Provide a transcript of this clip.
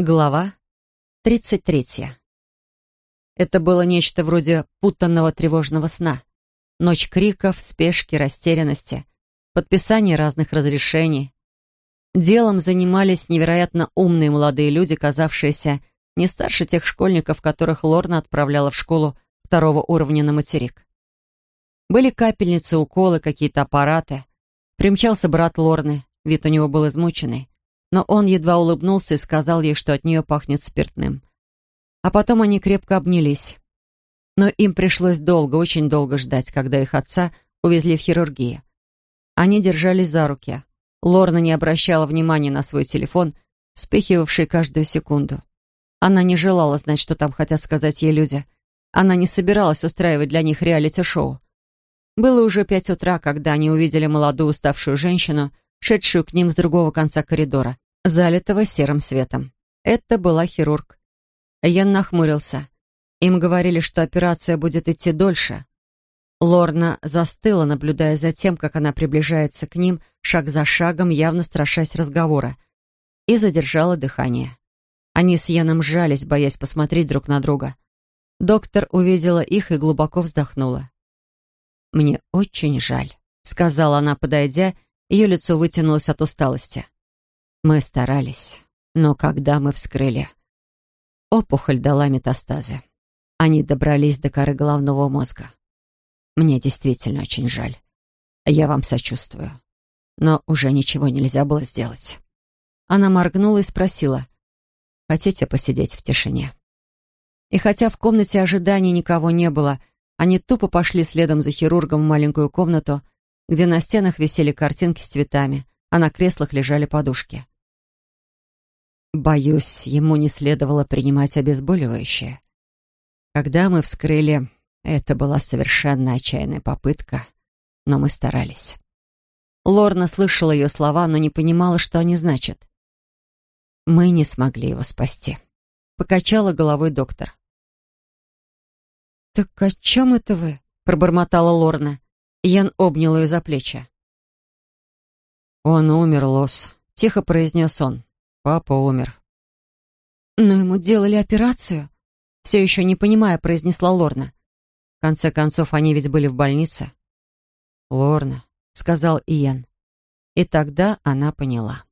Глава 33. Это было нечто вроде путанного тревожного сна. Ночь криков, спешки, растерянности, подписание разных разрешений. Делом занимались невероятно умные молодые люди, казавшиеся не старше тех школьников, которых Лорна отправляла в школу второго уровня на материк. Были капельницы, уколы, какие-то аппараты. Примчался брат Лорны, вид у него был измученный но он едва улыбнулся и сказал ей, что от нее пахнет спиртным. А потом они крепко обнялись. Но им пришлось долго, очень долго ждать, когда их отца увезли в хирургию. Они держались за руки. Лорна не обращала внимания на свой телефон, вспыхивавший каждую секунду. Она не желала знать, что там хотят сказать ей люди. Она не собиралась устраивать для них реалити-шоу. Было уже пять утра, когда они увидели молодую уставшую женщину, шедшую к ним с другого конца коридора, залитого серым светом. Это была хирург. Ян нахмурился. Им говорили, что операция будет идти дольше. Лорна застыла, наблюдая за тем, как она приближается к ним, шаг за шагом, явно страшась разговора, и задержала дыхание. Они с Яном сжались, боясь посмотреть друг на друга. Доктор увидела их и глубоко вздохнула. «Мне очень жаль», — сказала она, подойдя ее лицо вытянулось от усталости. Мы старались, но когда мы вскрыли... Опухоль дала метастазы. Они добрались до коры головного мозга. Мне действительно очень жаль. Я вам сочувствую. Но уже ничего нельзя было сделать. Она моргнула и спросила, «Хотите посидеть в тишине?» И хотя в комнате ожидания никого не было, они тупо пошли следом за хирургом в маленькую комнату, где на стенах висели картинки с цветами, а на креслах лежали подушки. Боюсь, ему не следовало принимать обезболивающее. Когда мы вскрыли, это была совершенно отчаянная попытка, но мы старались. Лорна слышала ее слова, но не понимала, что они значат. Мы не смогли его спасти. Покачала головой доктор. «Так о чем это вы?» — пробормотала Лорна. Ян обнял ее за плечи. «Он умер, Лос», — тихо произнес он. «Папа умер». «Но ему делали операцию?» Все еще не понимая, произнесла Лорна. В конце концов, они ведь были в больнице. «Лорна», — сказал Иен. И тогда она поняла.